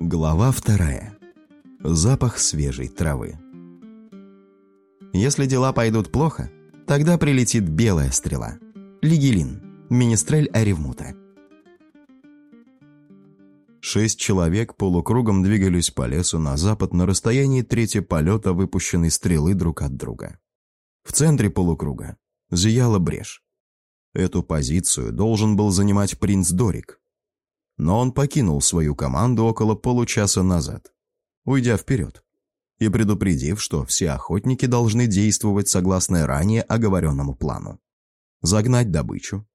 Глава вторая. Запах свежей травы. Если дела пойдут плохо, тогда прилетит белая стрела. Лигелин, министрель Аревмута. Шесть человек полукругом двигались по лесу на запад на расстоянии трети полета выпущенной стрелы друг от друга. В центре полукруга зияла брешь. Эту позицию должен был занимать принц Дорик, но он покинул свою команду около получаса назад, уйдя вперед, и предупредив, что все охотники должны действовать согласно ранее оговоренному плану. Загнать добычу,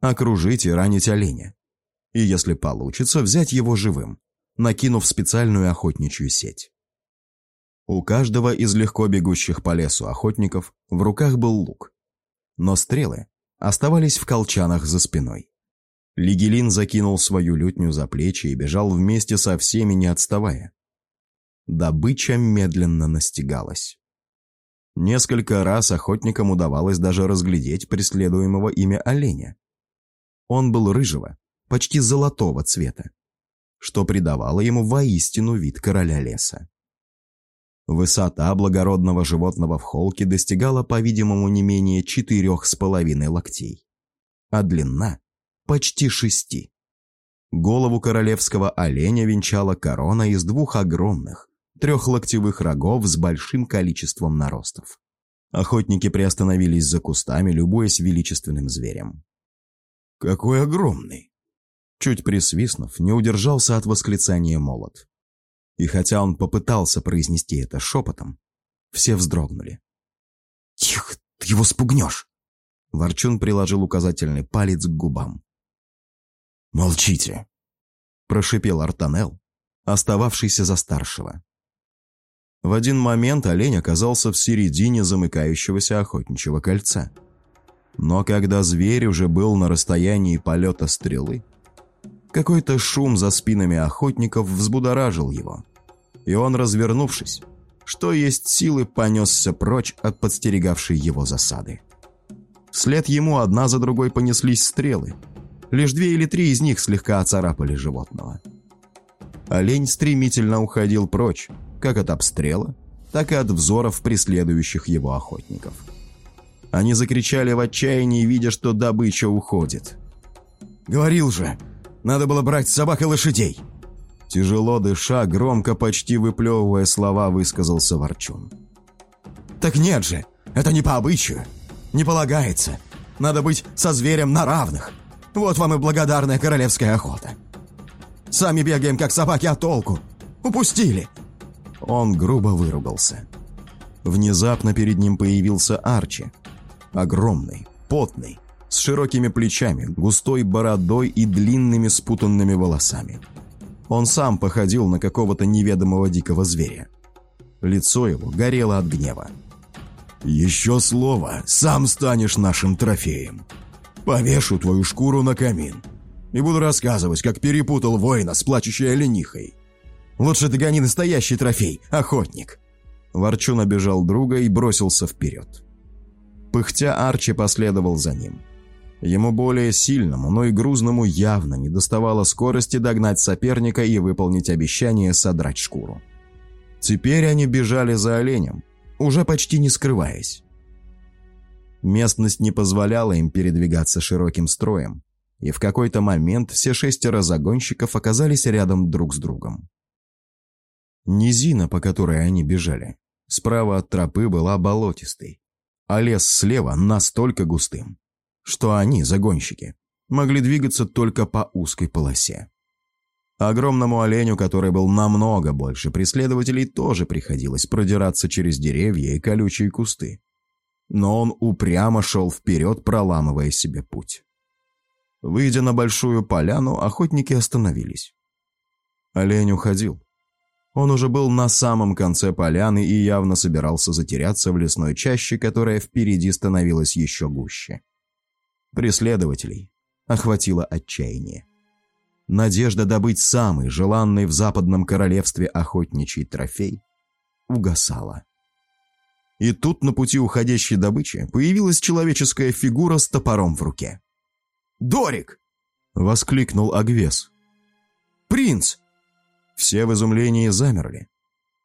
окружить и ранить оленя, и, если получится, взять его живым, накинув специальную охотничью сеть. У каждого из легко бегущих по лесу охотников в руках был лук, но стрелы оставались в колчанах за спиной. Лигелин закинул свою лютню за плечи и бежал вместе со всеми, не отставая. Добыча медленно настигалась. Несколько раз охотникам удавалось даже разглядеть преследуемого ими оленя. Он был рыжего, почти золотого цвета, что придавало ему воистину вид короля леса. Высота благородного животного в холке достигала, по-видимому, не менее четырех с половиной локтей, а длина почти шести. Голову королевского оленя венчала корона из двух огромных, трехлоктевых рогов с большим количеством наростов. Охотники приостановились за кустами, любуясь величественным зверем. «Какой огромный!» Чуть присвистнув, не удержался от восклицания молот. И хотя он попытался произнести это шепотом, все вздрогнули. «Тихо, ты его спугнешь!» Ворчун приложил указательный палец к губам. «Молчите!» – прошипел Артанел, остававшийся за старшего. В один момент олень оказался в середине замыкающегося охотничьего кольца. Но когда зверь уже был на расстоянии полета стрелы, какой-то шум за спинами охотников взбудоражил его, и он, развернувшись, что есть силы, понесся прочь от подстерегавшей его засады. Вслед ему одна за другой понеслись стрелы – Лишь две или три из них слегка оцарапали животного. Олень стремительно уходил прочь, как от обстрела, так и от взоров преследующих его охотников. Они закричали в отчаянии, видя, что добыча уходит. «Говорил же, надо было брать собак и лошадей!» Тяжело дыша, громко, почти выплевывая слова, высказался Ворчун. «Так нет же, это не по обычаю, не полагается. Надо быть со зверем на равных. Вот вам и благодарная королевская охота. Сами бегаем, как собаки, а толку? Упустили!» Он грубо выругался. Внезапно перед ним появился Арчи. Огромный, потный, с широкими плечами, густой бородой и длинными спутанными волосами. Он сам походил на какого-то неведомого дикого зверя. Лицо его горело от гнева. «Еще слово, сам станешь нашим трофеем», Повешу твою шкуру на камин. И буду рассказывать, как перепутал воина с плачущей оленихой. Лучше догони настоящий трофей, охотник. Ворчун обежал друга и бросился вперед. Пыхтя Арчи последовал за ним. Ему более сильному, но и грузному явно не доставало скорости догнать соперника и выполнить обещание содрать шкуру. Теперь они бежали за оленем, уже почти не скрываясь. Местность не позволяла им передвигаться широким строем, и в какой-то момент все шестеро загонщиков оказались рядом друг с другом. Низина, по которой они бежали, справа от тропы была болотистой, а лес слева настолько густым, что они, загонщики, могли двигаться только по узкой полосе. Огромному оленю, который был намного больше преследователей, тоже приходилось продираться через деревья и колючие кусты но он упрямо шел вперед, проламывая себе путь. Выйдя на большую поляну, охотники остановились. Олень уходил. Он уже был на самом конце поляны и явно собирался затеряться в лесной чаще, которая впереди становилась еще гуще. Преследователей охватило отчаяние. Надежда добыть самый желанный в западном королевстве охотничий трофей угасала. И тут на пути уходящей добычи появилась человеческая фигура с топором в руке. «Дорик!» — воскликнул Агвес. «Принц! Все в изумлении замерли.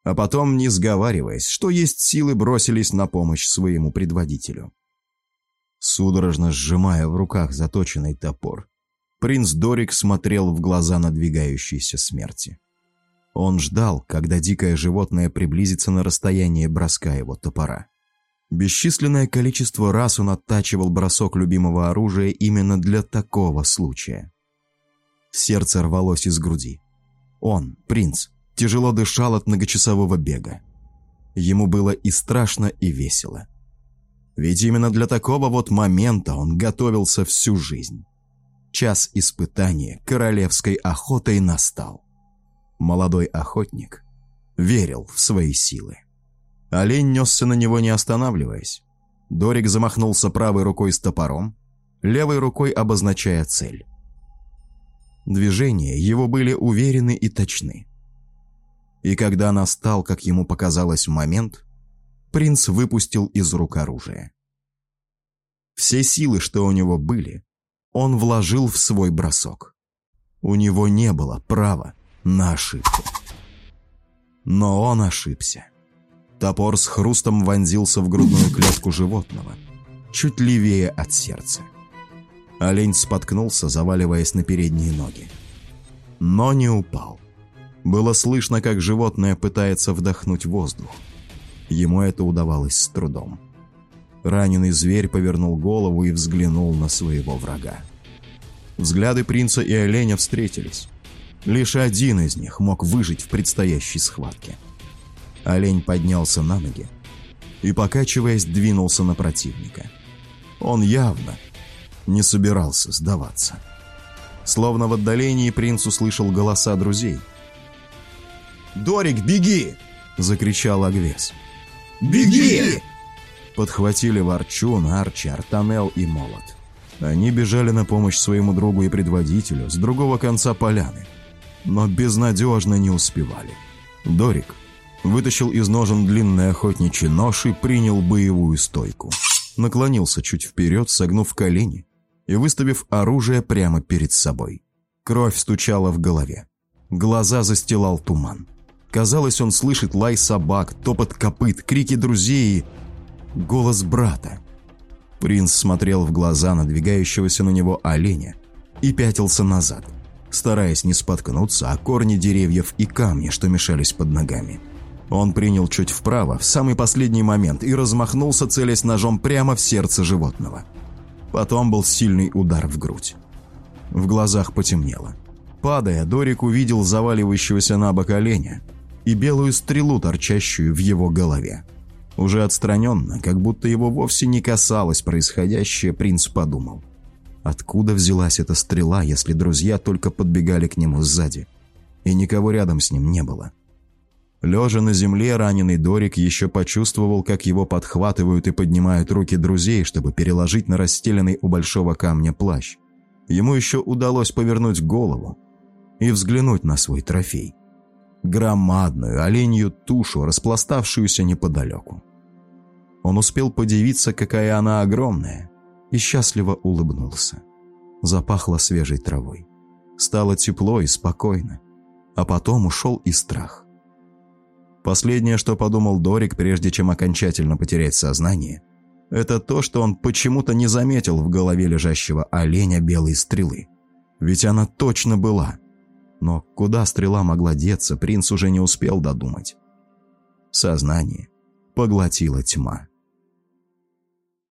А потом, не сговариваясь, что есть силы, бросились на помощь своему предводителю. Судорожно сжимая в руках заточенный топор, принц Дорик смотрел в глаза надвигающейся смерти. Он ждал, когда дикое животное приблизится на расстояние броска его топора. Бесчисленное количество раз он оттачивал бросок любимого оружия именно для такого случая. Сердце рвалось из груди. Он, принц, тяжело дышал от многочасового бега. Ему было и страшно, и весело. Ведь именно для такого вот момента он готовился всю жизнь. Час испытания королевской охотой настал. Молодой охотник верил в свои силы. Олень несся на него, не останавливаясь. Дорик замахнулся правой рукой с топором, левой рукой обозначая цель. Движения его были уверены и точны. И когда настал, как ему показалось, момент, принц выпустил из рук оружие. Все силы, что у него были, он вложил в свой бросок. У него не было права на ошибку. Но он ошибся. Топор с хрустом вонзился в грудную клетку животного, чуть левее от сердца. Олень споткнулся, заваливаясь на передние ноги. Но не упал. Было слышно, как животное пытается вдохнуть воздух. Ему это удавалось с трудом. Раненый зверь повернул голову и взглянул на своего врага. Взгляды принца и оленя встретились. Лишь один из них мог выжить в предстоящей схватке – Олень поднялся на ноги и, покачиваясь, двинулся на противника. Он явно не собирался сдаваться. Словно в отдалении принц услышал голоса друзей. «Дорик, беги!» – закричал Агвес. «Беги!» Подхватили Ворчун, Арчи, Артанел и Молот. Они бежали на помощь своему другу и предводителю с другого конца поляны, но безнадежно не успевали. Дорик вытащил из ножен длинный охотничий нож и принял боевую стойку. Наклонился чуть вперед, согнув колени и выставив оружие прямо перед собой. Кровь стучала в голове. Глаза застилал туман. Казалось, он слышит лай собак, топот копыт, крики друзей и голос брата. Принц смотрел в глаза надвигающегося на него оленя и пятился назад, стараясь не споткнуться о корни деревьев и камни, что мешались под ногами. Он принял чуть вправо, в самый последний момент, и размахнулся, целясь ножом прямо в сердце животного. Потом был сильный удар в грудь. В глазах потемнело. Падая, Дорик увидел заваливающегося на бок оленя и белую стрелу, торчащую в его голове. Уже отстраненно, как будто его вовсе не касалось происходящее, принц подумал. Откуда взялась эта стрела, если друзья только подбегали к нему сзади? И никого рядом с ним не было. Лежа на земле, раненый Дорик еще почувствовал, как его подхватывают и поднимают руки друзей, чтобы переложить на расстеленный у большого камня плащ. Ему еще удалось повернуть голову и взглянуть на свой трофей. Громадную оленью тушу, распластавшуюся неподалеку. Он успел подивиться, какая она огромная, и счастливо улыбнулся. Запахло свежей травой. Стало тепло и спокойно. А потом ушел и страх. Последнее, что подумал Дорик, прежде чем окончательно потерять сознание, это то, что он почему-то не заметил в голове лежащего оленя белой стрелы. Ведь она точно была. Но куда стрела могла деться, принц уже не успел додумать. Сознание поглотила тьма.